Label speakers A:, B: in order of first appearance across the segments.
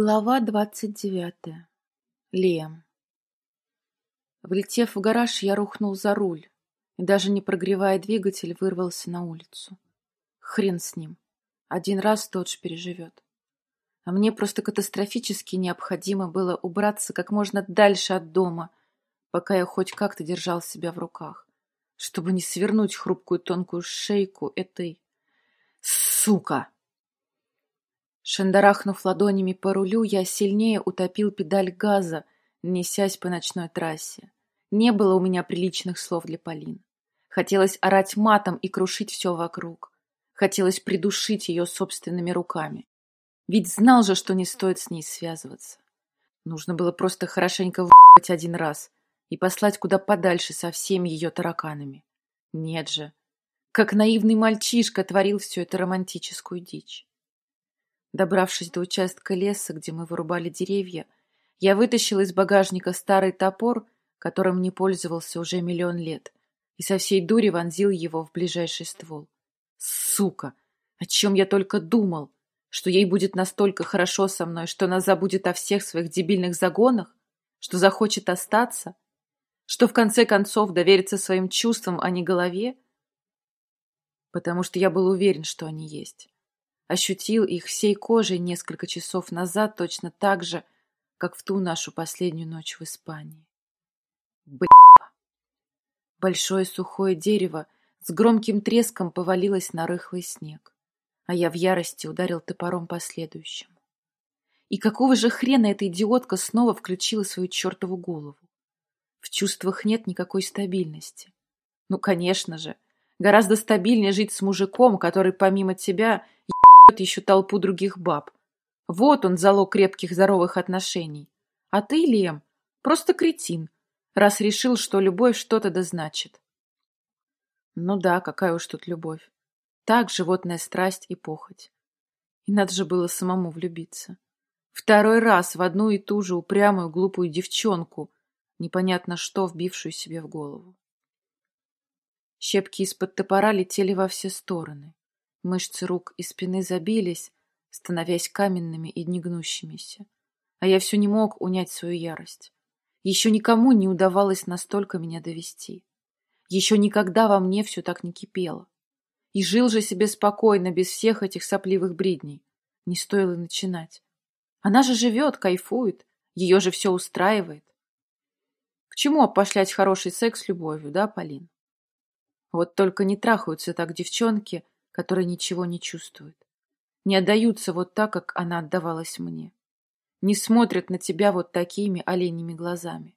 A: Глава двадцать девятая. Лем. Влетев в гараж, я рухнул за руль и, даже не прогревая двигатель, вырвался на улицу. Хрен с ним. Один раз тот же переживет. А мне просто катастрофически необходимо было убраться как можно дальше от дома, пока я хоть как-то держал себя в руках, чтобы не свернуть хрупкую тонкую шейку этой... Сука! Шандарахнув ладонями по рулю, я сильнее утопил педаль газа, несясь по ночной трассе. Не было у меня приличных слов для Полин. Хотелось орать матом и крушить все вокруг. Хотелось придушить ее собственными руками. Ведь знал же, что не стоит с ней связываться. Нужно было просто хорошенько в***ать один раз и послать куда подальше со всеми ее тараканами. Нет же. Как наивный мальчишка творил всю эту романтическую дичь. Добравшись до участка леса, где мы вырубали деревья, я вытащил из багажника старый топор, которым не пользовался уже миллион лет, и со всей дури вонзил его в ближайший ствол. Сука! О чем я только думал! Что ей будет настолько хорошо со мной, что она забудет о всех своих дебильных загонах? Что захочет остаться? Что в конце концов доверится своим чувствам, а не голове? Потому что я был уверен, что они есть ощутил их всей кожей несколько часов назад точно так же, как в ту нашу последнюю ночь в Испании. Бля! Большое сухое дерево с громким треском повалилось на рыхлый снег, а я в ярости ударил топором по следующему. И какого же хрена эта идиотка снова включила свою чертову голову? В чувствах нет никакой стабильности. Ну, конечно же, гораздо стабильнее жить с мужиком, который помимо тебя еще толпу других баб. Вот он, залог крепких здоровых отношений. А ты, Лем, просто кретин, раз решил, что любовь что-то да значит. Ну да, какая уж тут любовь. Так, животная страсть и похоть. И надо же было самому влюбиться. Второй раз в одну и ту же упрямую глупую девчонку, непонятно что, вбившую себе в голову. Щепки из-под топора летели во все стороны. Мышцы рук и спины забились, становясь каменными и негнущимися. А я все не мог унять свою ярость. Еще никому не удавалось настолько меня довести. Еще никогда во мне все так не кипело. И жил же себе спокойно, без всех этих сопливых бредней. Не стоило начинать. Она же живет, кайфует, ее же все устраивает. К чему опошлять хороший секс любовью, да, Полин? Вот только не трахаются так девчонки, которые ничего не чувствуют, не отдаются вот так, как она отдавалась мне, не смотрят на тебя вот такими оленьими глазами.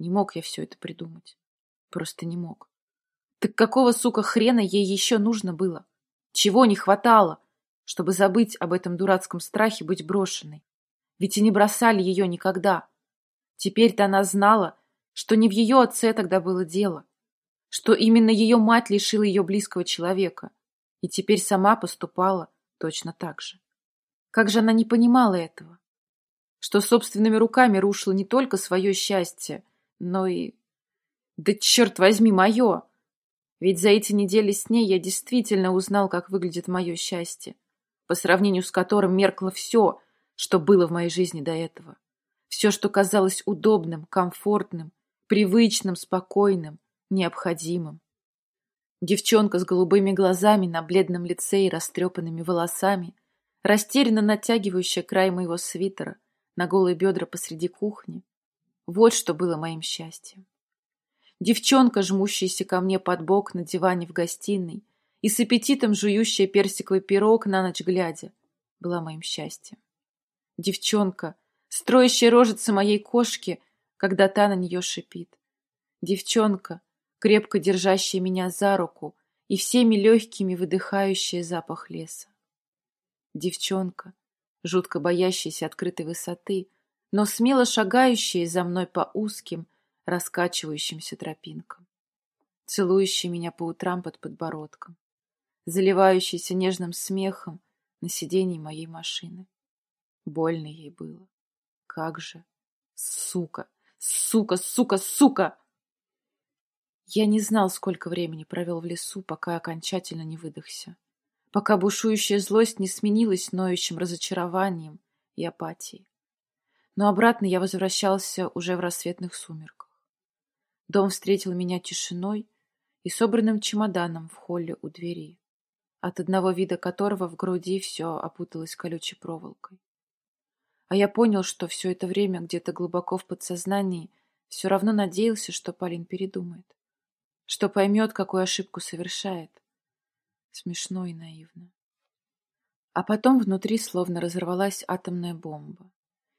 A: Не мог я все это придумать. Просто не мог. Так какого, сука, хрена ей еще нужно было? Чего не хватало, чтобы забыть об этом дурацком страхе быть брошенной? Ведь и не бросали ее никогда. Теперь-то она знала, что не в ее отце тогда было дело, что именно ее мать лишила ее близкого человека — и теперь сама поступала точно так же. Как же она не понимала этого? Что собственными руками рушила не только свое счастье, но и... Да черт возьми, мое! Ведь за эти недели с ней я действительно узнал, как выглядит мое счастье, по сравнению с которым меркло все, что было в моей жизни до этого. Все, что казалось удобным, комфортным, привычным, спокойным, необходимым. Девчонка с голубыми глазами на бледном лице и растрепанными волосами, растерянно натягивающая край моего свитера на голые бедра посреди кухни. Вот что было моим счастьем. Девчонка, жмущаяся ко мне под бок на диване в гостиной и с аппетитом жующая персиковый пирог на ночь глядя, была моим счастьем. Девчонка, строящая рожицы моей кошки, когда та на нее шипит. Девчонка, крепко держащая меня за руку и всеми легкими выдыхающая запах леса. Девчонка, жутко боящаяся открытой высоты, но смело шагающая за мной по узким, раскачивающимся тропинкам, целующая меня по утрам под подбородком, заливающаяся нежным смехом на сиденье моей машины. Больно ей было. Как же! Сука! Сука! Сука! Сука! Я не знал, сколько времени провел в лесу, пока окончательно не выдохся. Пока бушующая злость не сменилась ноющим разочарованием и апатией. но обратно я возвращался уже в рассветных сумерках. Дом встретил меня тишиной и собранным чемоданом в холле у двери, от одного вида которого в груди все опуталось колючей проволокой. А я понял, что все это время где-то глубоко в подсознании все равно надеялся, что Полин передумает, что поймет, какую ошибку совершает. Смешно и наивно. А потом внутри словно разорвалась атомная бомба,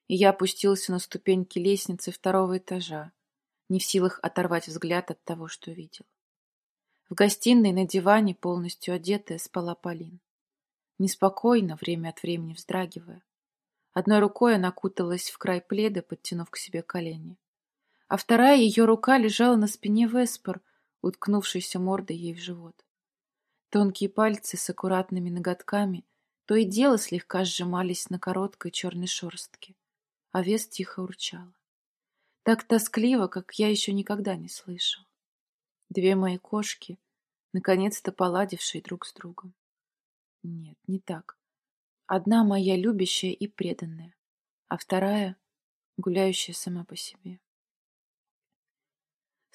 A: и я опустился на ступеньки лестницы второго этажа, не в силах оторвать взгляд от того, что видел. В гостиной на диване, полностью одетая, спала Полин. Неспокойно, время от времени вздрагивая. Одной рукой она куталась в край пледа, подтянув к себе колени. А вторая ее рука лежала на спине Веспор, уткнувшейся мордой ей в живот. Тонкие пальцы с аккуратными ноготками то и дело слегка сжимались на короткой черной шерстке, а вес тихо урчала. Так тоскливо, как я еще никогда не слышал. Две мои кошки, наконец-то поладившие друг с другом. Нет, не так. Одна моя любящая и преданная, а вторая — гуляющая сама по себе.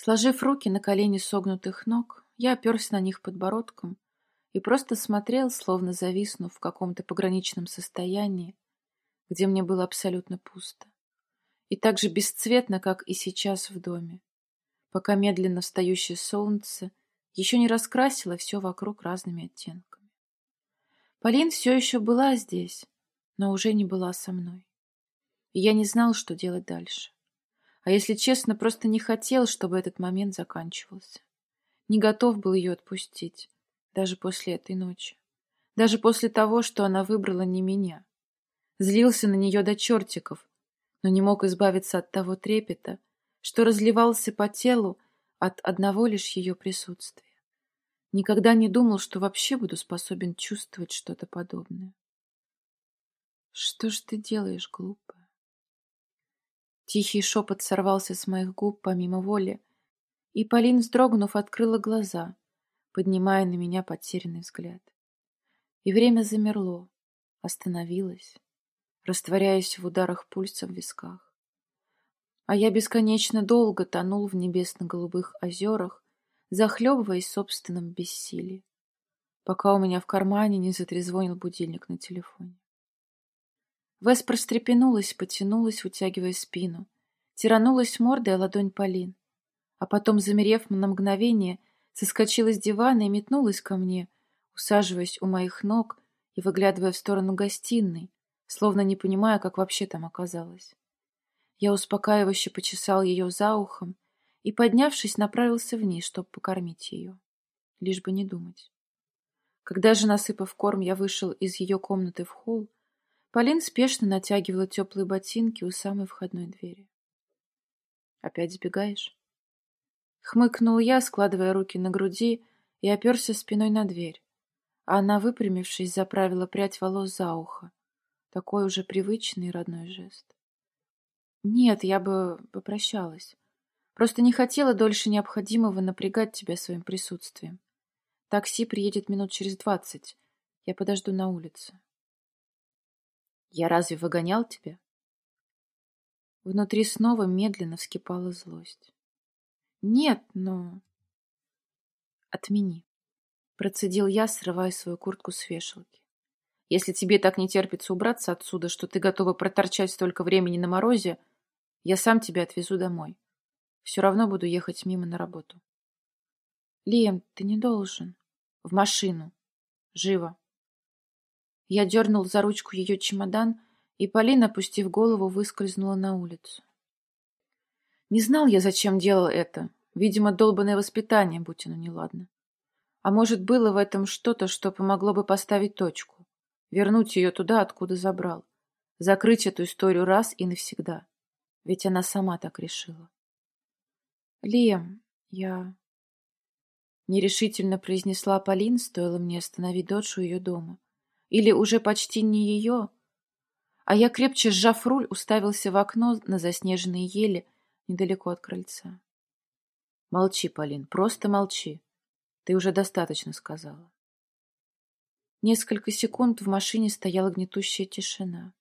A: Сложив руки на колени согнутых ног, я оперся на них подбородком и просто смотрел, словно зависнув в каком-то пограничном состоянии, где мне было абсолютно пусто. И так же бесцветно, как и сейчас в доме, пока медленно встающее солнце еще не раскрасило все вокруг разными оттенками. Полин все еще была здесь, но уже не была со мной. И я не знал, что делать дальше. А если честно, просто не хотел, чтобы этот момент заканчивался. Не готов был ее отпустить, даже после этой ночи. Даже после того, что она выбрала не меня. Злился на нее до чертиков, но не мог избавиться от того трепета, что разливался по телу от одного лишь ее присутствия. Никогда не думал, что вообще буду способен чувствовать что-то подобное. Что ж ты делаешь, глупая? Тихий шепот сорвался с моих губ помимо воли, и Полин, вздрогнув, открыла глаза, поднимая на меня потерянный взгляд. И время замерло, остановилось, растворяясь в ударах пульса в висках. А я бесконечно долго тонул в небесно-голубых озерах, захлебываясь собственным бессилием, пока у меня в кармане не затрезвонил будильник на телефоне. Вес прострепенулась, потянулась, утягивая спину, тиранулась мордой ладонь Полин, а потом, замерев на мгновение, соскочила с дивана и метнулась ко мне, усаживаясь у моих ног и выглядывая в сторону гостиной, словно не понимая, как вообще там оказалась. Я успокаивающе почесал ее за ухом и, поднявшись, направился вниз, чтобы покормить ее. Лишь бы не думать. Когда же, насыпав корм, я вышел из ее комнаты в холл, Полин спешно натягивала теплые ботинки у самой входной двери. «Опять сбегаешь?» Хмыкнул я, складывая руки на груди, и оперся спиной на дверь. А она, выпрямившись, заправила прядь волос за ухо. Такой уже привычный родной жест. Нет, я бы попрощалась. Просто не хотела дольше необходимого напрягать тебя своим присутствием. Такси приедет минут через двадцать. Я подожду на улице. Я разве выгонял тебя? Внутри снова медленно вскипала злость. Нет, но... Отмени. Процедил я, срывая свою куртку с вешалки. Если тебе так не терпится убраться отсюда, что ты готова проторчать столько времени на морозе, я сам тебя отвезу домой. Все равно буду ехать мимо на работу. Лием, ты не должен. В машину. Живо. Я дернул за ручку ее чемодан, и Полина, опустив голову, выскользнула на улицу. Не знал я, зачем делал это. Видимо, долбанное воспитание, будь оно неладно. А может, было в этом что-то, что помогло бы поставить точку, вернуть ее туда, откуда забрал, закрыть эту историю раз и навсегда. Ведь она сама так решила. Лем, я... Нерешительно произнесла Полин, стоило мне остановить дочь у ее дома. Или уже почти не ее. А я, крепче сжав руль, уставился в окно на заснеженные ели, недалеко от крыльца. Молчи, Полин, просто молчи. Ты уже достаточно сказала. Несколько секунд в машине стояла гнетущая тишина.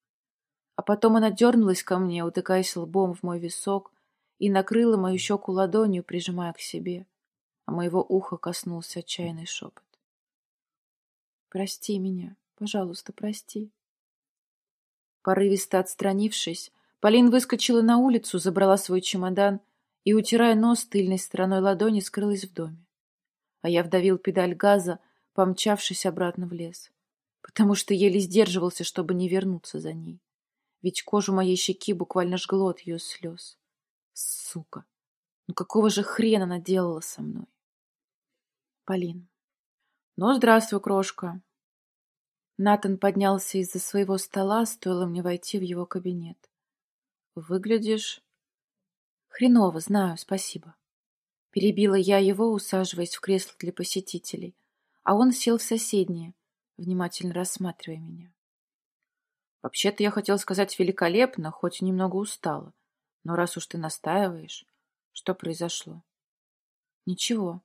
A: А потом она дернулась ко мне, утыкаясь лбом в мой висок, и накрыла мою щеку ладонью, прижимая к себе, а моего уха коснулся отчаянный шепот. «Прости меня, пожалуйста, прости». Порывисто отстранившись, Полин выскочила на улицу, забрала свой чемодан и, утирая нос тыльной стороной ладони, скрылась в доме. А я вдавил педаль газа, помчавшись обратно в лес, потому что еле сдерживался, чтобы не вернуться за ней. Ведь кожу моей щеки буквально жгло от ее слез. Сука! Ну какого же хрена она делала со мной? Полин. Ну, здравствуй, крошка. Натан поднялся из-за своего стола, стоило мне войти в его кабинет. Выглядишь... Хреново, знаю, спасибо. Перебила я его, усаживаясь в кресло для посетителей, а он сел в соседнее, внимательно рассматривая меня. Вообще-то я хотел сказать великолепно, хоть немного устала. Но раз уж ты настаиваешь, что произошло? Ничего.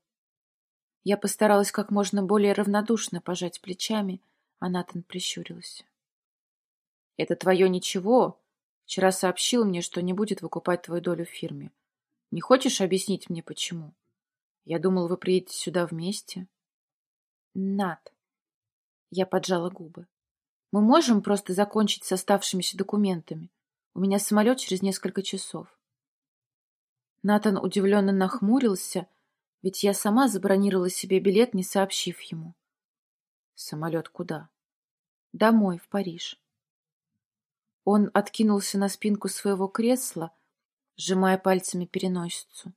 A: Я постаралась как можно более равнодушно пожать плечами, а Натан прищурился. Это твое ничего Вчера сообщил мне, что не будет выкупать твою долю в фирме. Не хочешь объяснить мне, почему? Я думал, вы приедете сюда вместе. Над. Я поджала губы. Мы можем просто закончить с оставшимися документами. У меня самолет через несколько часов. Натан удивленно нахмурился, ведь я сама забронировала себе билет, не сообщив ему. Самолет куда? Домой, в Париж. Он откинулся на спинку своего кресла, сжимая пальцами переносицу,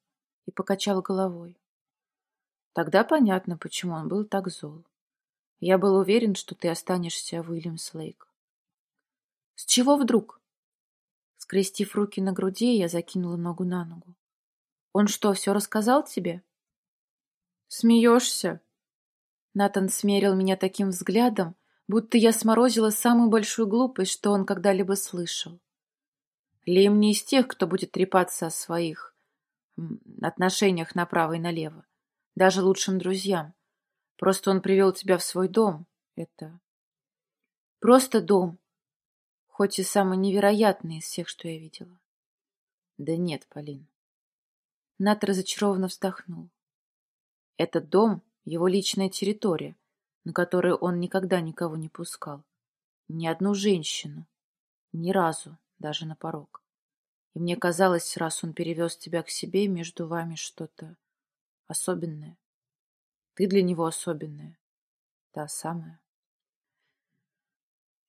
A: и покачал головой. Тогда понятно, почему он был так зол. Я был уверен, что ты останешься в Уильямс-Лейк. С чего вдруг? Скрестив руки на груди, я закинула ногу на ногу. Он что, все рассказал тебе? Смеешься? Натан смерил меня таким взглядом, будто я сморозила самую большую глупость, что он когда-либо слышал. Лим не из тех, кто будет трепаться о своих отношениях направо и налево, даже лучшим друзьям. Просто он привел тебя в свой дом. Это просто дом, хоть и самый невероятный из всех, что я видела. Да нет, Полин. Нат разочарованно вздохнул. Этот дом — его личная территория, на которую он никогда никого не пускал. Ни одну женщину. Ни разу, даже на порог. И мне казалось, раз он перевез тебя к себе, между вами что-то особенное. Ты для него особенная. Та самая.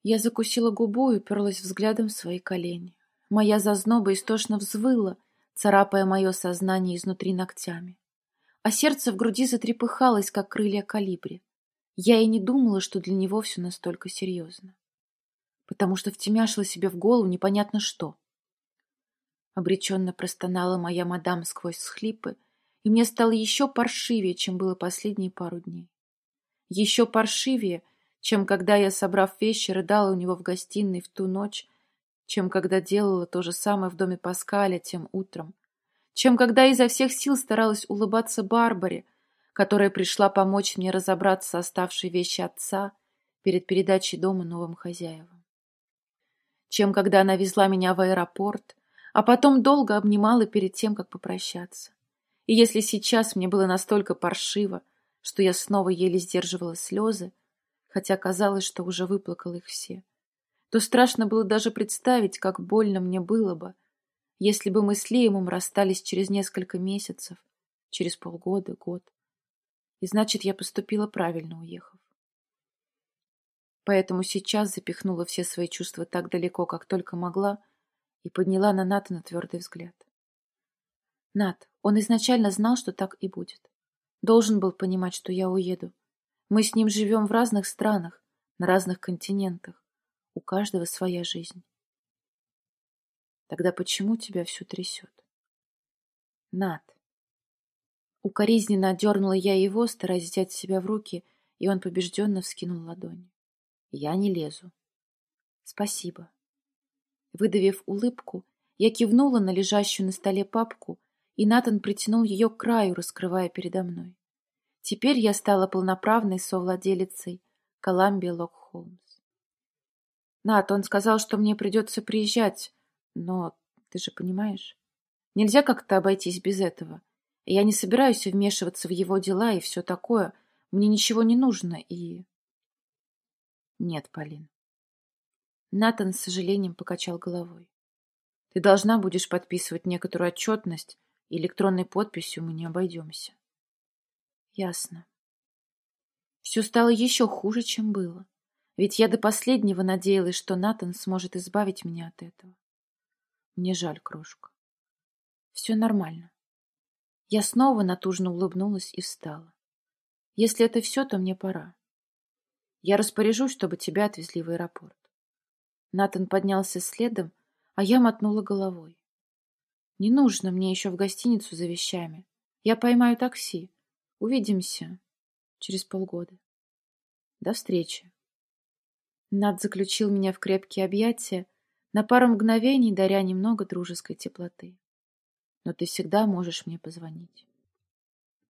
A: Я закусила губу и уперлась взглядом в свои колени. Моя зазноба истошно взвыла, царапая мое сознание изнутри ногтями. А сердце в груди затрепыхалось, как крылья калибри. Я и не думала, что для него все настолько серьезно. Потому что втемяшила себе в голову непонятно что. Обреченно простонала моя мадам сквозь схлипы, и мне стало еще паршивее, чем было последние пару дней. Еще паршивее, чем когда я, собрав вещи, рыдала у него в гостиной в ту ночь, чем когда делала то же самое в доме Паскаля тем утром, чем когда изо всех сил старалась улыбаться Барбаре, которая пришла помочь мне разобраться с оставшей вещи отца перед передачей дома новым хозяевам. Чем когда она везла меня в аэропорт, а потом долго обнимала перед тем, как попрощаться. И если сейчас мне было настолько паршиво, что я снова еле сдерживала слезы, хотя казалось, что уже выплакала их все, то страшно было даже представить, как больно мне было бы, если бы мы с Лиемом расстались через несколько месяцев, через полгода, год. И значит, я поступила правильно, уехав. Поэтому сейчас запихнула все свои чувства так далеко, как только могла, и подняла на Натана твердый взгляд. Нат, он изначально знал, что так и будет. Должен был понимать, что я уеду. Мы с ним живем в разных странах, на разных континентах. У каждого своя жизнь. Тогда почему тебя все трясет? Над. Укоризненно отдернула я его, стараясь взять себя в руки, и он побежденно вскинул ладони. Я не лезу. Спасибо. Выдавив улыбку, я кивнула на лежащую на столе папку, и Натан притянул ее к краю, раскрывая передо мной. Теперь я стала полноправной совладелицей Коламбия Лок Холмс. Нат, он сказал, что мне придется приезжать, но ты же понимаешь, нельзя как-то обойтись без этого. Я не собираюсь вмешиваться в его дела и все такое. Мне ничего не нужно и... Нет, Полин. Натан с сожалением покачал головой. Ты должна будешь подписывать некоторую отчетность, и электронной подписью мы не обойдемся. Ясно. Все стало еще хуже, чем было. Ведь я до последнего надеялась, что Натан сможет избавить меня от этого. Мне жаль, крошка. Все нормально. Я снова натужно улыбнулась и встала. Если это все, то мне пора. Я распоряжусь, чтобы тебя отвезли в аэропорт. Натан поднялся следом, а я мотнула головой. Не нужно мне еще в гостиницу за вещами. Я поймаю такси. Увидимся через полгода. До встречи. Над заключил меня в крепкие объятия, на пару мгновений даря немного дружеской теплоты. Но ты всегда можешь мне позвонить.